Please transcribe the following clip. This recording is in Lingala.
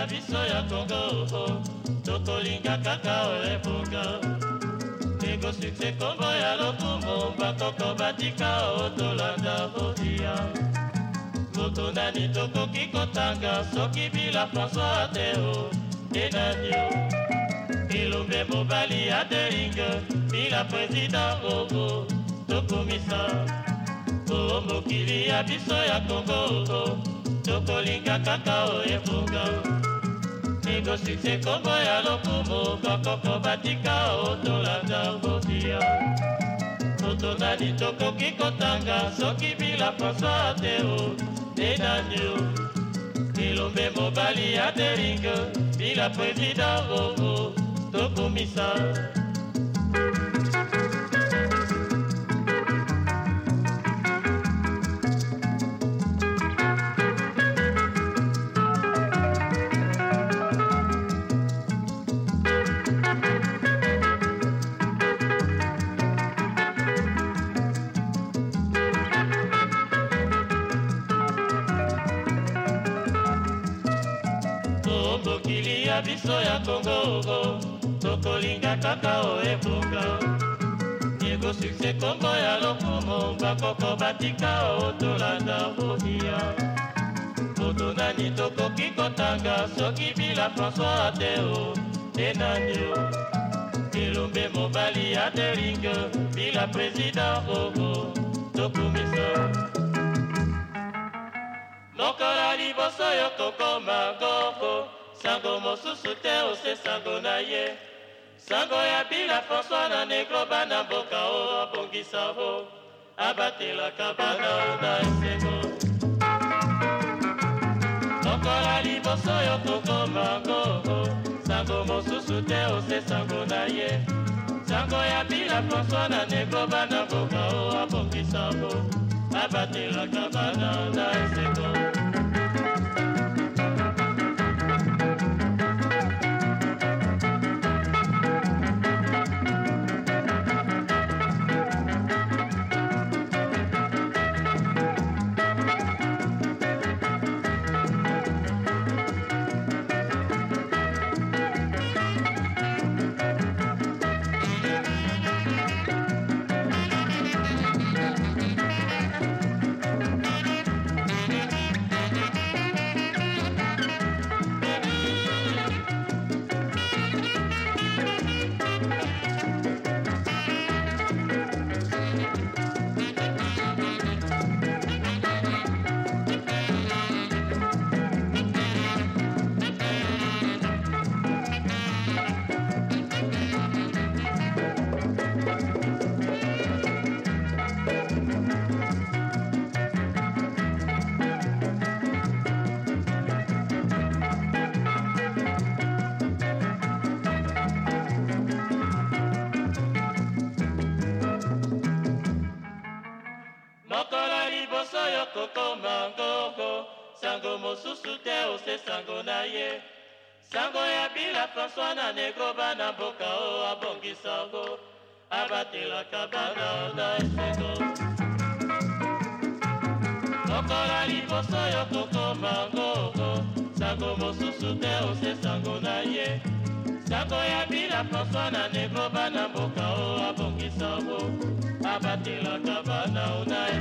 ya biso ya kongo tokolinga kaka olepoka ekosukse kombo ya lokumu bakoko batika otolanda odia moto nani tokoki kotanga soki bila françois ateo enanio elombe mobali aderinge bila président ogo tokomisa o oh, mokili ya biso ya kongo tokolinga kaka oyebuka migosi te kombo ya lokumu bakoko batika otolata botia moto nani tokoki kotanga soki bila francois ateo denanio elombe mobali ya deringe bila president oo tokumisa mboka biso ya kongogo tokolinga kaka oebuka ego sukse kombo ya lokumu bakoko batika otolanda obiya moto nani tokoki kotanga soki bila françois ateo te nanio elombe mobali ya deringe bila président ogo tokumisa lokola liboso yo tokoma goko sango mosusu te ose sango na ye sango ya bila françois na negroba na mboka o abongisa o abatelaka bana o na esengo lokola liboso yo kokomango sango mosusu te ose sango na ye sango ya bila françois na negroba na mboka o abongisa o abatelaka bana o na esengo yo kokoma ngoko sango mosusu te ose sango na ye sango ya bila fransoi na negroba na mboka o abongisango abatelaka bana na esengo lokola liboso yo kokoma ngoko sango mosusu te ose sango na ye sango ya bila fransoi na negroba na mboka o abongisango abatelaka bana o na ye